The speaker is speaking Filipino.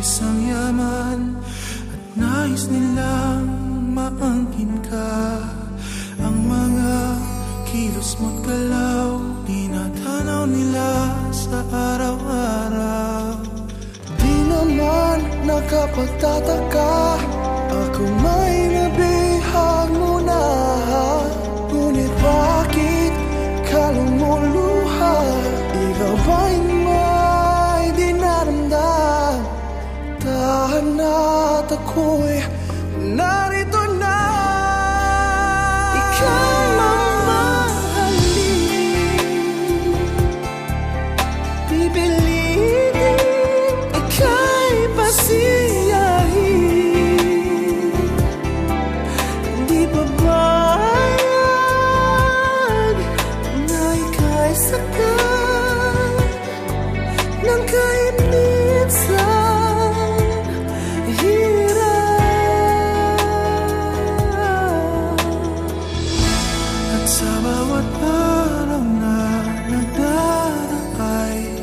isang yaman At nais nilang maangkin ka. Ang mga kilos mo't galaw Tinatanaw nila sa araw-araw nakapagtataka Ako may nabihag mo na Ngunit bakit ka lumuluha? Ikaw ba'y may dinaramdam? Tahan at ako'y narito na Ika'y mamahalin Pipilitin Di ba bayag Na ika'y saktan Ng kahit minsan Hirap. At sa bawat araw na nagdarakay